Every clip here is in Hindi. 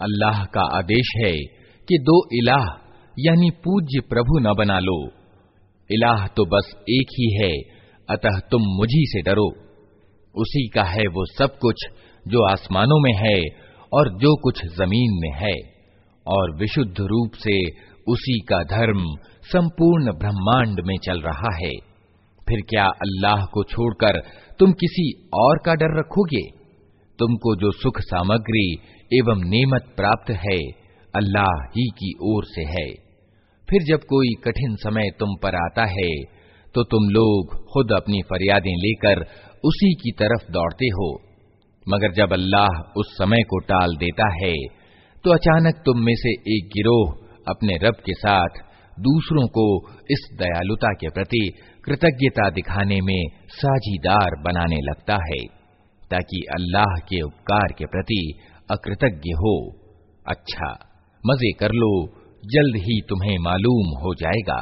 अल्लाह का आदेश है कि दो इलाह, यानी पूज्य प्रभु न बना लो। इलाह तो बस एक ही है, अतः तुम मुझी से डरो। उसी का है वो सब कुछ जो आसमानों में है और जो कुछ ज़मीन में है, और विशुद्ध रूप से उसी का धर्म संपूर्ण ब्रह्मांड में चल रहा है। फिर क्या अल्लाह को छोड़कर तुम किसी और का डर रखोगे? तुमको जो सुख सामग्री एवं नेमत प्राप्त है, अल्लाह ही की ओर से है। फिर जब कोई कठिन समय तुम पर आता है तो तुम लोग खुद अपनी फरियादें लेकर उसी की तरफ़ दौड़ते हो। मगर जब अल्लाह उस समय को टाल देता है तो अचानक तुम में से एक गिरोह अपने रब के साथ दूसरों को इस दयालुता के प्रति कृतज्ञता दिखाने में साझीदार बनाने लगता है, ताकि अल्लाह के उपकार के प्रति अकृतज्ञ हो अच्छा मजे कर लो जल्द ही तुम्हें मालूम हो जाएगा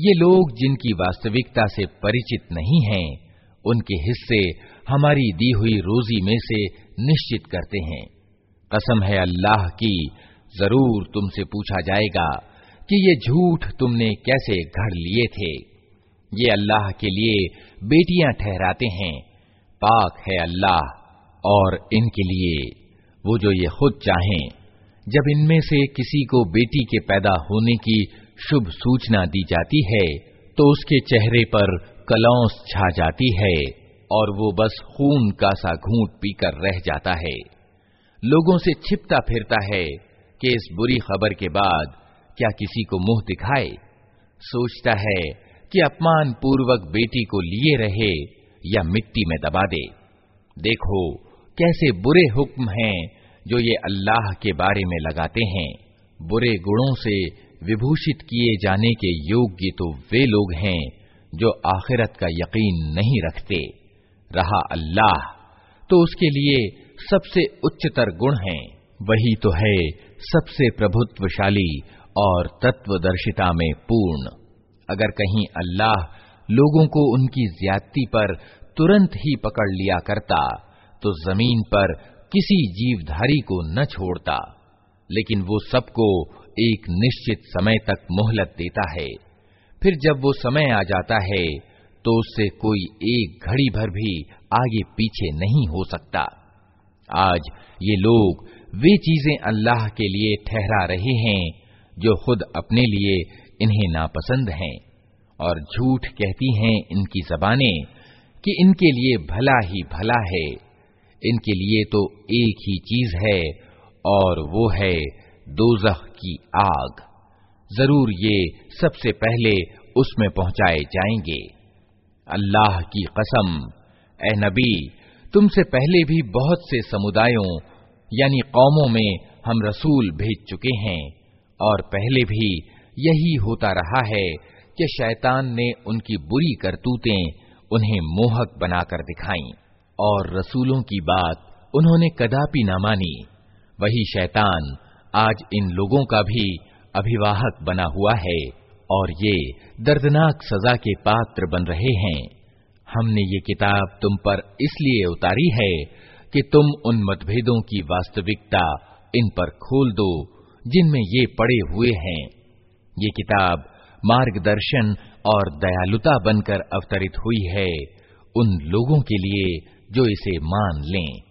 ये लोग जिनकी वास्तविकता से परिचित नहीं हैं, उनके हिस्से हमारी दी हुई रोजी में से निश्चित करते हैं। कसम है अल्लाह की ज़रूर तुमसे पूछा जाएगा कि ये झूठ तुमने कैसे घड़ लिए थे। ये अल्लाह के लिए बेटियाँ ठहराते हैं। पाक है अल्लाह और इनके लिए वो जो ये खुद चाहें। जब इनमें से किसी को बेटी के पैदा होने की शुभ सूचना दी जाती है तो उसके चेहरे पर कलौस छा जाती है, और वो बस खून का सा घूंट पीकर रह जाता है। लोगों से छिपता फिरता है कि इस बुरी खबर के बाद क्या किसी को मुँह दिखाए। सोचता है कि अपमान पूर्वक बेटी को लिए रहे या मिट्टी में दबा दे। देखो, कैसे बुरे हुक्म हैं जो ये अल्लाह के बारे में लगाते हैं। बुरे गुणों से विभूषित किए जाने के योग्य तो वे लोग हैं जो आखिरत का यकीन नहीं रखते। रहा अल्लाह तो उसके लिए सबसे उच्चतर गुण है। वही तो है सबसे प्रभुत्वशाली और तत्वदर्शिता में पूर्ण। अगर कहीं अल्लाह लोगों को उनकी ज्यादती पर तुरंत ही पकड़ लिया करता तो ज़मीन पर किसी जीवधारी को न छोड़ता, लेकिन वो सबको एक निश्चित समय तक मोहलत देता है। फिर जब वो समय आ जाता है तो उससे कोई एक घड़ी भर भी आगे पीछे नहीं हो सकता। आज ये लोग वे चीज़ें अल्लाह के लिए ठहरा रहे हैं, जो खुद अपने लिए इन्हें नापसंद हैं और झूठ कहती हैं इनकी जबाने कि इनके लिए भला ही भला है। इनके लिए तो एक ही चीज़ है और वो है दोजख की आग। ज़रूर ये सबसे पहले उसमें पहुँचाए जाएँगे। अल्लाह की कसम ए नबी, तुमसे पहले भी बहुत से समुदायों, यानी कौमों में हम रसूल भेज चुके हैं, और पहले भी यही होता रहा है कि शैतान ने उनकी बुरी करतूतें उन्हें मोहक बनाकर दिखाई, और रसूलों की बात उन्होंने कदापि न मानी। वही शैतान आज इन लोगों का भी अभिवाहक बना हुआ है और ये दर्दनाक सजा के पात्र बन रहे हैं। हमने ये किताब तुम पर इसलिए उतारी है कि तुम उन मतभेदों की वास्तविकता इन पर खोल दो, जिनमें ये पड़े हुए हैं। ये किताब मार्गदर्शन और दयालुता बनकर अवतरित हुई है उन लोगों के लिए जो इसे मान लें।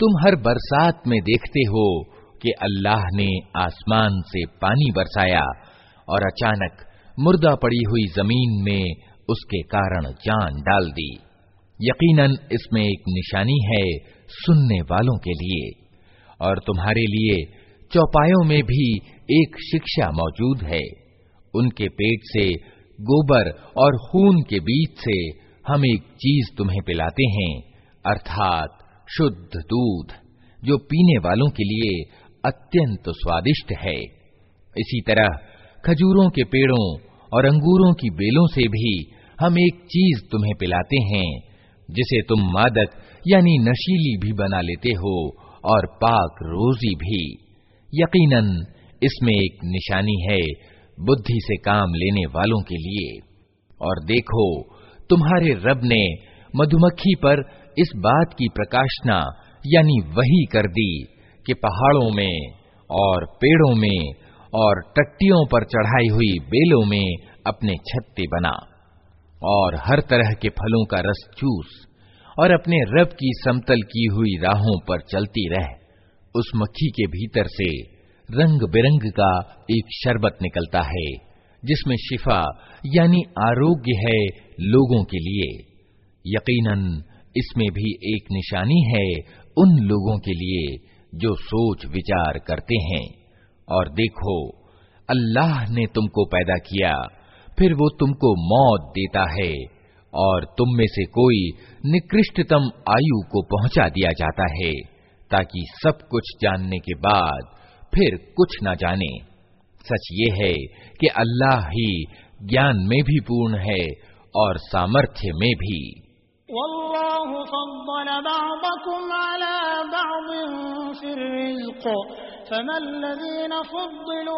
तुम हर बरसात में देखते हो कि अल्लाह ने आसमान से पानी बरसाया और अचानक मुर्दा पड़ी हुई जमीन में उसके कारण जान डाल दी यकीनन इसमें एक निशानी है सुनने वालों के लिए। और तुम्हारे लिए चौपायों में भी एक शिक्षा मौजूद है। उनके पेट से, गोबर और खून के बीच से हम एक चीज़ तुम्हें पिलाते हैं, अर्थात शुद्ध दूध, जो पीने वालों के लिए अत्यंत स्वादिष्ट है। इसी तरह खजूरों के पेड़ों और अंगूरों की बेलों से भी हम एक चीज़ तुम्हें पिलाते हैं जिसे तुम मादक, यानी नशीली भी बना लेते हो, और पाक रोजी भी। यकीनन, इसमें एक निशानी है बुद्धि से काम लेने वालों के लिए। और देखो, तुम्हारे रब ने मधुमक्खी पर इस बात की प्रकाशना, यानी वही कर दी, कि पहाड़ों में, और पेड़ों में, और टट्टियों पर चढ़ाई हुई बेलों में अपने छत्ते बना। और हर तरह के फलों का रस चूस और अपने रब की समतल की हुई राहों पर चलती रह। उस मक्खी के भीतर से रंग बिरंग का एक शरबत निकलता है, जिसमें शिफा यानी आरोग्य है लोगों के लिए। यकीनन, इसमें भी एक निशानी है उन लोगों के लिए जो सोच विचार करते हैं। और देखो, अल्लाह ने तुमको पैदा किया फिर वो तुमको मौत देता है और तुम में से कोई निकृष्टतम आयु को पहुँचा दिया जाता है, ताकि सब कुछ जानने के बाद फिर कुछ न जाने। सच ये है कि अल्लाह ही ज्ञान में भी पूर्ण है और सामर्थ्य में भी। फमल्लज़ीन फुद्दिलू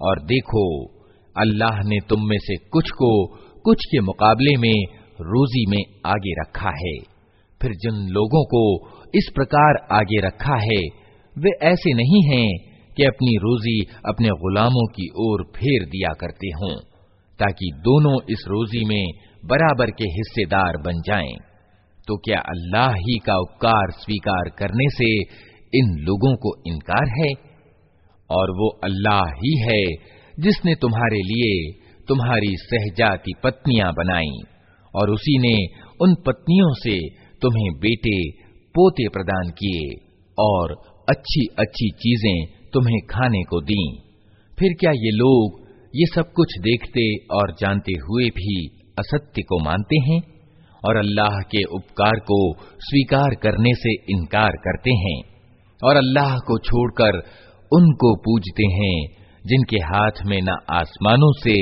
और देखो अल्लाह ने तुम में से कुछ को कुछ के मुकाबले में रोजी में आगे रखा है। फिर जिन लोगों को इस प्रकार आगे रखा है वे ऐसे नहीं हैं कि अपनी रोजी अपने गुलामों की ओर फेर दिया करते हों ताकि दोनों इस रोजी में बराबर के हिस्सेदार बन जाएँ, तो क्या अल्लाह ही का उपकार स्वीकार करने से इन लोगों को इनकार है और वो अल्लाह ही है जिसने तुम्हारे लिए तुम्हारी सहजाती पत्नियाँ बनाई और उसी ने उन पत्नियों से तुम्हें बेटे पोते प्रदान किए और अच्छी अच्छी चीज़ें तुम्हें खाने को दी। फिर क्या ये लोग ये सब कुछ देखते और जानते हुए भी असत्य को मानते हैं और अल्लाह के उपकार को स्वीकार करने से इनकार करते हैं? और अल्लाह को छोड़कर उनको पूजते हैं, जिनके हाथ में न आसमानों से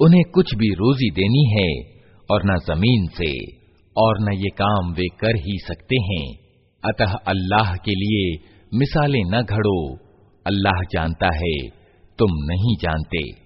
उन्हें कुछ भी रोजी देनी है और न ज़मीन से, और न ये काम वे कर ही सकते हैं। अतः अल्लाह के लिए मिसालें न घड़ो। अल्लाह जानता है, तुम नहीं जानते।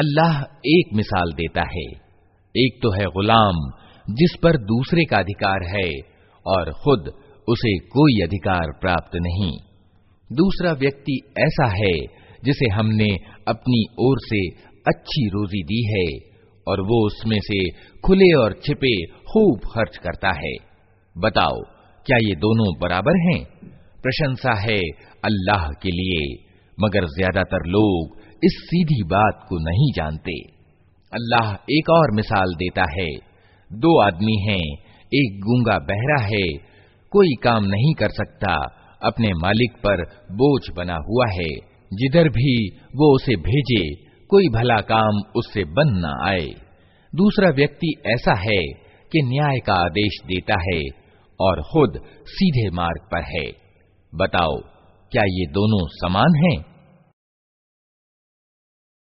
अल्लाह एक मिसाल देता है एक तो है गुलाम जिस पर दूसरे का अधिकार है और खुद उसे कोई अधिकार प्राप्त नहीं। दूसरा व्यक्ति ऐसा है, जिसे हमने अपनी ओर से अच्छी रोजी दी है, और वो उसमें से खुले और छिपे खूब खर्च करता है। बताओ, क्या ये दोनों बराबर हैं? प्रशंसा है अल्लाह के लिए, मगर ज़्यादातर लोग इस सीधी बात को नहीं जानते। अल्लाह एक और मिसाल देता है। दो आदमी हैं, एक गूँगा बहरा है कोई काम नहीं कर सकता। अपने मालिक पर बोझ बना हुआ है। जिधर भी वो उसे भेजे, कोई भला काम उससे बन न आए। दूसरा व्यक्ति ऐसा है कि न्याय का आदेश देता है और खुद सीधे मार्ग पर है। बताओ, क्या ये दोनों समान हैं?